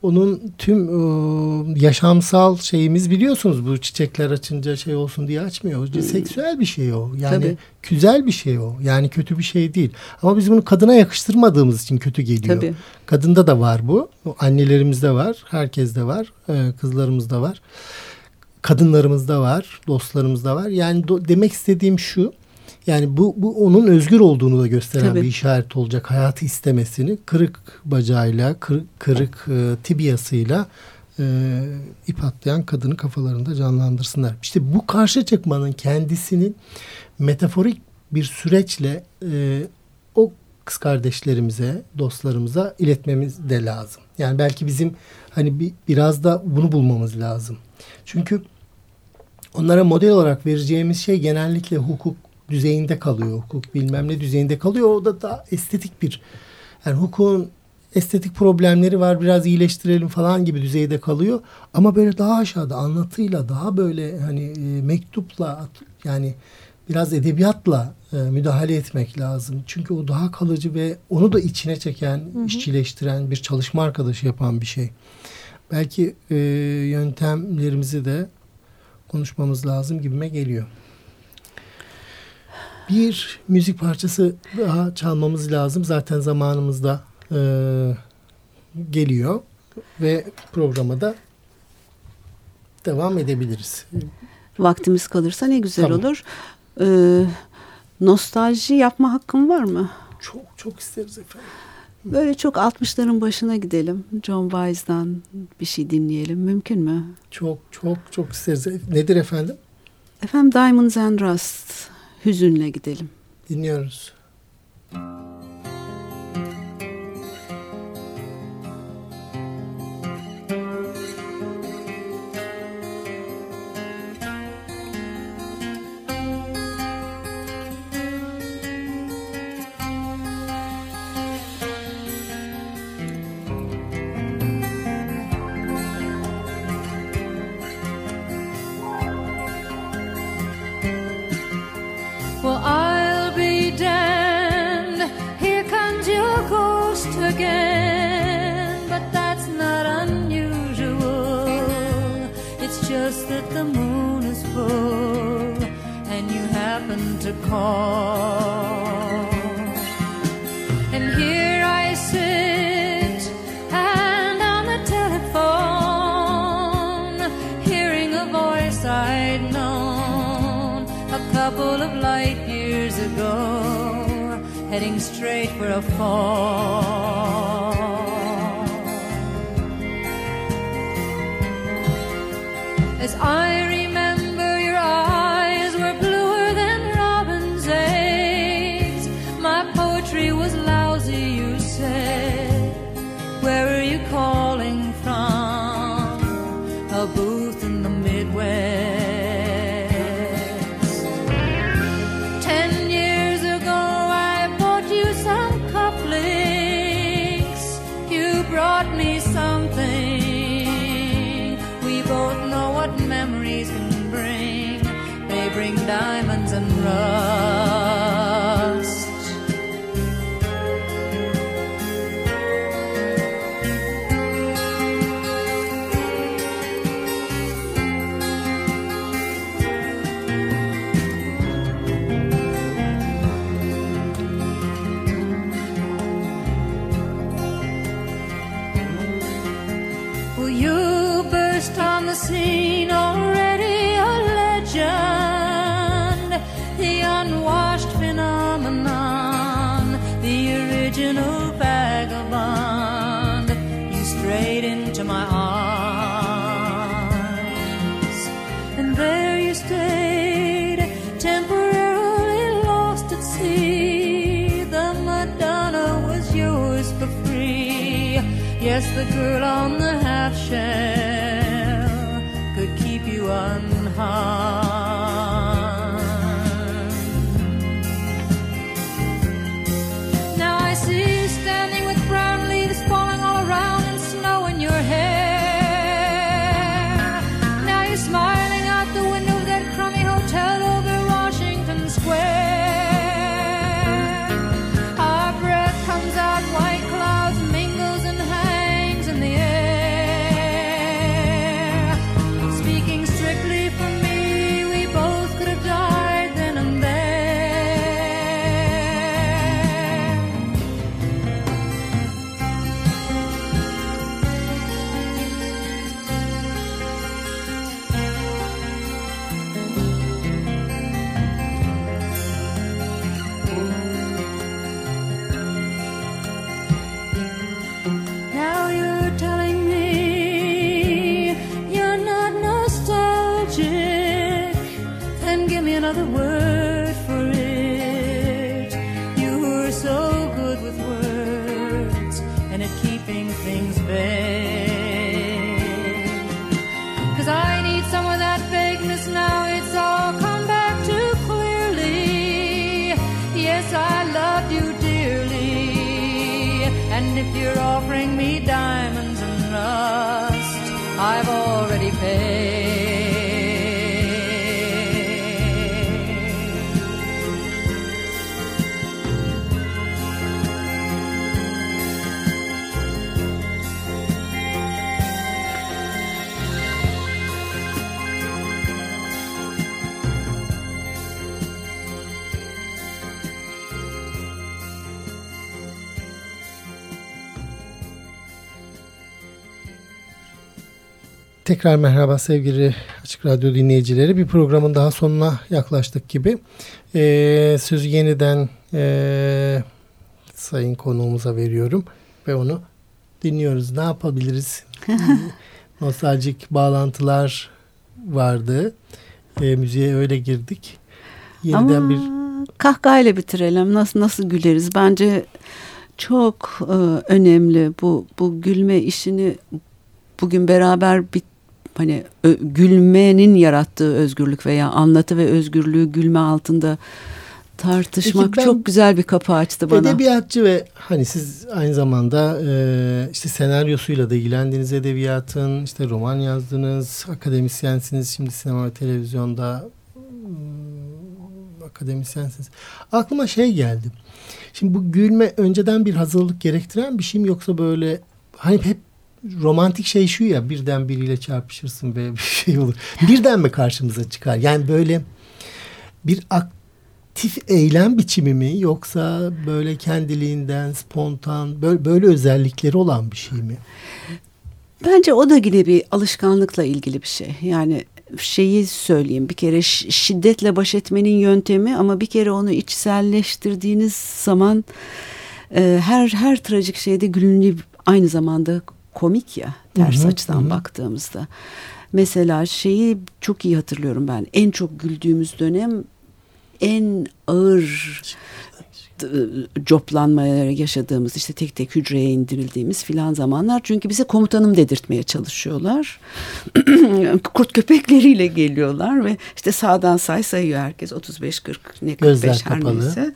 onun tüm e, yaşamsal şeyimiz biliyorsunuz bu çiçekler açınca şey olsun diye açmıyor. Seksüel bir şey o. Yani Tabii. güzel bir şey o. Yani kötü bir şey değil. Ama biz bunu kadına yakıştırmadığımız için kötü geliyor. Tabii. Kadında da var bu. Annelerimizde var. Herkeste var. e, Kızlarımızda var. Kadınlarımızda var. Dostlarımızda var. Yani do- demek istediğim şu. Yani bu, bu onun özgür olduğunu da gösteren Tabii. bir işaret olacak. Hayatı istemesini kırık bacağıyla, kır- kırık e, tibiasıyla e, ip atlayan kadının kafalarında canlandırsınlar. İşte bu karşı çıkmanın kendisinin metaforik bir süreçle e, o kız kardeşlerimize, dostlarımıza iletmemiz de lazım. Yani belki bizim hani bir, biraz da bunu bulmamız lazım. Çünkü onlara model olarak vereceğimiz şey genellikle hukuk düzeyinde kalıyor. Hukuk bilmem ne düzeyinde kalıyor. O da daha estetik bir yani hukukun estetik problemleri var biraz iyileştirelim falan gibi düzeyde kalıyor. Ama böyle daha aşağıda anlatıyla daha böyle hani e, mektupla yani biraz edebiyatla e, müdahale etmek lazım. Çünkü o daha kalıcı ve onu da içine çeken, işçileştiren bir çalışma arkadaşı yapan bir şey. Belki e, yöntemlerimizi de konuşmamız lazım gibime geliyor. Bir müzik parçası daha çalmamız lazım. Zaten zamanımızda e, geliyor ve programa da devam edebiliriz. Vaktimiz kalırsa ne güzel Tamam. olur. Ee, nostalji yapma hakkım var mı? Çok çok isteriz efendim. Böyle çok 60'ların başına gidelim. John Baez'dan bir şey dinleyelim. Mümkün mü? Çok çok çok isteriz. Nedir efendim? Efendim Diamonds and Rust. Hüzünle gidelim. Dinliyoruz. Well, the moon is full and you happen to call. And here I sit and on the telephone, hearing a voice I'd known a couple of light years ago, heading straight for a fall. I Tekrar merhaba sevgili Açık Radyo dinleyicileri. Bir programın daha sonuna yaklaştık gibi. Ee, sözü yeniden ee, sayın konuğumuza veriyorum ve onu dinliyoruz. Ne yapabiliriz? Nostaljik bağlantılar vardı. Ee, müziğe öyle girdik. Yeniden Ama bir kahkahayla bitirelim. Nasıl nasıl güleriz? Bence çok e, önemli bu bu gülme işini bugün beraber bir hani gülmenin yarattığı özgürlük veya anlatı ve özgürlüğü gülme altında tartışmak Peki ben- çok güzel bir kapı açtı bana. Edebiyatçı ve hani siz aynı zamanda e, işte senaryosuyla da ilgilendiğiniz edebiyatın işte roman yazdınız, akademisyensiniz. Şimdi sinema ve televizyonda hmm, akademisyensiniz. Aklıma şey geldi. Şimdi bu gülme önceden bir hazırlık gerektiren bir şey mi yoksa böyle hani hep romantik şey şu ya birden biriyle çarpışırsın ve bir şey olur. Birden mi karşımıza çıkar? Yani böyle bir aktif eylem biçimi mi yoksa böyle kendiliğinden spontan böyle, böyle özellikleri olan bir şey mi? Bence o da yine bir alışkanlıkla ilgili bir şey. Yani şeyi söyleyeyim bir kere şiddetle baş etmenin yöntemi ama bir kere onu içselleştirdiğiniz zaman e, her her trajik şeyde gülünce aynı zamanda komik ya ters Hı hı, açıdan hı. baktığımızda. Mesela şeyi çok iyi hatırlıyorum ben. En çok güldüğümüz dönem en ağır coplanmaları yaşadığımız işte tek tek hücreye indirildiğimiz filan zamanlar. Çünkü bize komutanım dedirtmeye çalışıyorlar. Kurt köpekleriyle geliyorlar ve işte sağdan say sayıyor herkes 35 40 ne 45 Gözler her kapalı. neyse.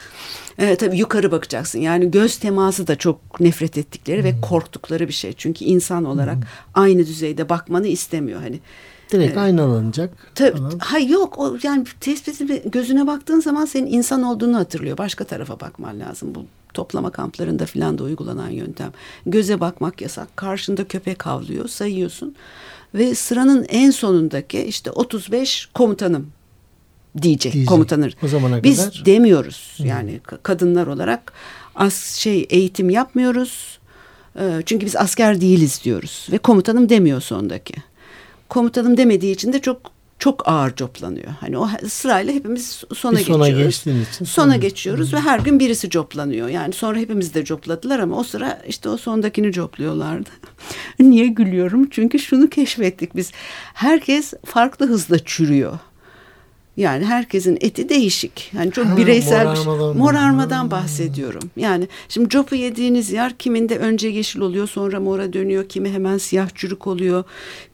Evet tabii yukarı bakacaksın. Yani göz teması da çok nefret ettikleri Hmm. ve korktukları bir şey. Çünkü insan olarak aynı düzeyde bakmanı istemiyor hani. Direkt aynalanacak. Tabii, ha yok o yani tespit gözüne baktığın zaman senin insan olduğunu hatırlıyor. Başka tarafa bakman lazım. Bu toplama kamplarında filan da uygulanan yöntem. Göze bakmak yasak. Karşında köpek havlıyor, sayıyorsun ve sıranın en sonundaki işte 35 komutanım diyecek, Diyecek. komutanır. O zamana Biz kadar- demiyoruz. Yani ka- kadınlar olarak az şey eğitim yapmıyoruz. Ee, Çünkü biz asker değiliz diyoruz ve komutanım demiyor sondaki. Komutanım demediği için de çok çok ağır coplanıyor. Hani o sırayla hepimiz sona sona geçiyoruz. için Sona sonra- geçiyoruz ve her gün birisi coplanıyor. Yani sonra hepimiz de copladılar ama o sıra işte o sondakini copluyorlardı. Niye gülüyorum? Çünkü şunu keşfettik biz. Herkes farklı hızla çürüyor. Yani herkesin eti değişik. Yani çok Ha, bireysel bir şey. morarmadan. Morarmadan bahsediyorum. Yani şimdi copu yediğiniz yer kiminde önce yeşil oluyor sonra mora dönüyor. Kimi hemen siyah çürük oluyor.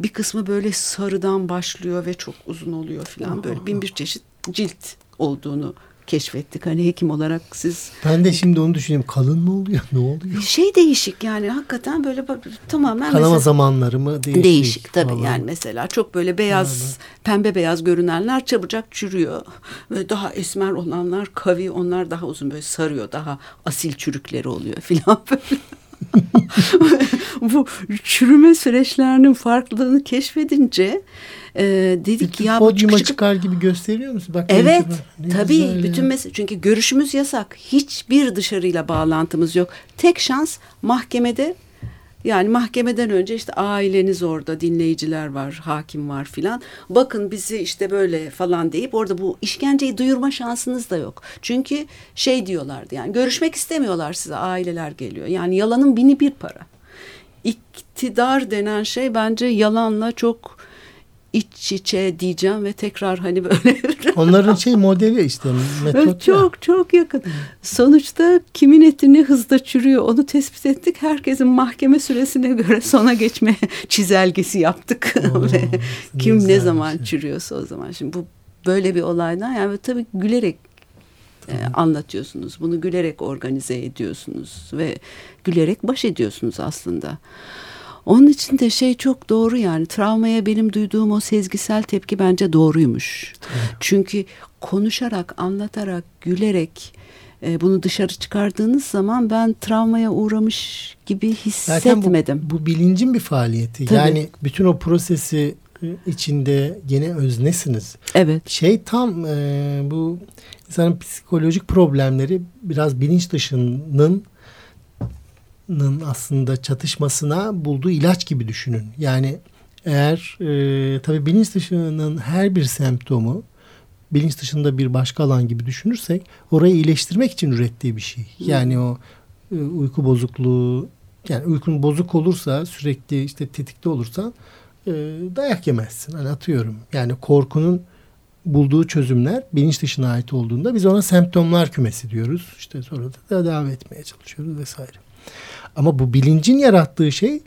Bir kısmı böyle sarıdan başlıyor ve çok uzun oluyor falan. Böyle bin bir çeşit cilt olduğunu keşfettik. Hani hekim olarak siz Ben de şimdi onu düşünüyorum. Kalın mı oluyor? Ne oluyor? şey değişik yani hakikaten böyle tamamen Kanama mesela- zamanları mı? Değişik, Değişik tabii falan. yani mesela çok böyle beyaz pembe beyaz görünenler çabucak çürüyor. Ve daha esmer olanlar kavi onlar daha uzun böyle sarıyor daha asil çürükleri oluyor filan böyle. Bu çürüme süreçlerinin farklılığını keşfedince e, dedik ki ya bu çıkıp- çıkar gibi gösteriyor musun? Bak Evet tabii bütün mes çünkü görüşümüz yasak. Hiçbir dışarıyla bağlantımız yok. Tek şans mahkemede yani mahkemeden önce işte aileniz orada, dinleyiciler var, hakim var filan. Bakın bizi işte böyle falan deyip orada bu işkenceyi duyurma şansınız da yok. Çünkü şey diyorlardı yani görüşmek istemiyorlar size aileler geliyor. Yani yalanın bini bir para. İktidar denen şey bence yalanla çok iç içe diyeceğim ve tekrar hani böyle Onların şey modeli işte metot. Evet, ya. çok çok yakın. Sonuçta kimin eti ne hızda çürüyor onu tespit ettik. Herkesin mahkeme süresine göre sona geçme çizelgesi yaptık. Oo, Ve kim ne zaman şey. çürüyorsa o zaman. Şimdi bu böyle bir olaydan yani tabii gülerek e, anlatıyorsunuz. Bunu gülerek organize ediyorsunuz ve gülerek baş ediyorsunuz aslında. Onun için de şey çok doğru yani travmaya benim duyduğum o sezgisel tepki bence doğruymuş. Çünkü konuşarak, anlatarak, gülerek e, bunu dışarı çıkardığınız zaman ben travmaya uğramış gibi Zaten bu, hissetmedim. bu bilincin bir faaliyeti. Tabii. Yani bütün o prosesi e, içinde gene öznesiniz. Evet. Şey tam e, bu insanın psikolojik problemleri biraz bilinç dışının nın aslında çatışmasına bulduğu ilaç gibi düşünün. Yani eğer e, tabii bilinç dışının her bir semptomu bilinç dışında bir başka alan gibi düşünürsek orayı iyileştirmek için ürettiği bir şey. Yani o e, uyku bozukluğu yani uykun bozuk olursa sürekli işte tetikte olursan e, dayak yemezsin. Hani atıyorum. Yani korkunun bulduğu çözümler bilinç dışına ait olduğunda biz ona semptomlar kümesi diyoruz. İşte sonra da tedavi etmeye çalışıyoruz vesaire. Ama bu bilincin yarattığı şey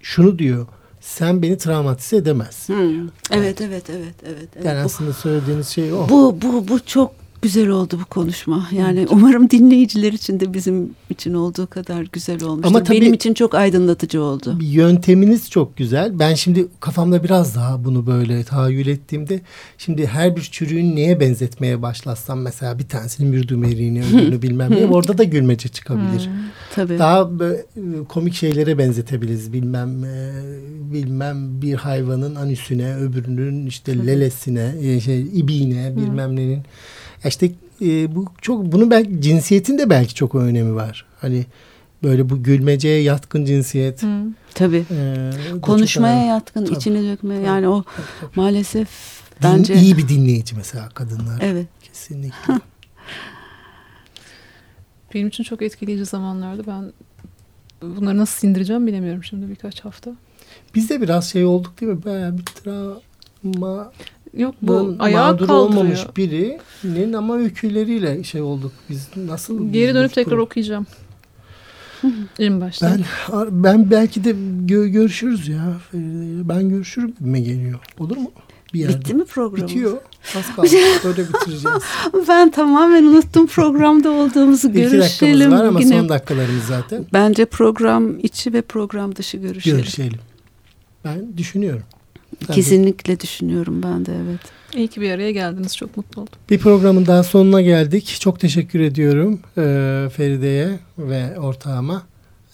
şunu diyor. Sen beni travmatize edemezsin. Hmm. Evet, evet, evet, evet. evet. Yani Bu- aslında söylediğiniz şey o. Bu bu bu çok güzel oldu bu konuşma. Yani umarım dinleyiciler için de bizim için olduğu kadar güzel olmuştur. Ama tabii- Benim için çok aydınlatıcı oldu. Yönteminiz çok güzel. Ben şimdi kafamda biraz daha bunu böyle tahayyül ettiğimde şimdi her bir çürüğün neye benzetmeye başlasam mesela bir tanesini mürdüm eriğine öbürünü bilmem ne orada da gülmece çıkabilir. Tabii. Daha komik şeylere benzetebiliriz. Bilmem e, bilmem bir hayvanın anüsüne, öbürünün işte lelesine, e, şey ibiğine, bilmem nenin. İşte e, bu çok bunun belki cinsiyetin de belki çok önemi var. Hani böyle bu gülmeceye yatkın cinsiyet. Hı. Tabii. e, çok Konuşmaya önemli. yatkın, Tabii. içine dökme. Yani o maalesef Din- bence iyi bir dinleyici mesela kadınlar. evet. Kesinlikle. Benim için çok etkileyici zamanlardı. Ben bunları nasıl sindireceğim bilemiyorum şimdi birkaç hafta. Biz de biraz şey olduk değil mi? Bayağı bir travma Yok bu bu ayağa mağdur kaldırıyor. olmamış birinin ama öyküleriyle şey olduk. Biz nasıl Geri dönüp tekrar okuyacağım. en başta. Ben ben belki de gö- görüşürüz ya. Ben görüşürüm gibime geliyor. Olur mu? Bir yerde. Bitti mi program? Bitiyor. Az kaldı. Böyle bitireceğiz. Ben tamamen unuttum programda olduğumuzu. Bir iki görüşelim. dakikamız var ama yine. son dakikalarımız zaten. Bence program içi ve program dışı görüşelim. Görüşelim. Ben düşünüyorum. Kesinlikle düşünüyorum ben de evet. İyi ki bir araya geldiniz. Çok mutlu oldum. Bir programın daha sonuna geldik. Çok teşekkür ediyorum e, Feride'ye ve ortağıma.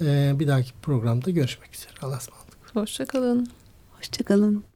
E, bir dahaki programda görüşmek üzere. Allah'a ısmarladık. Hoşçakalın. Hoşçakalın.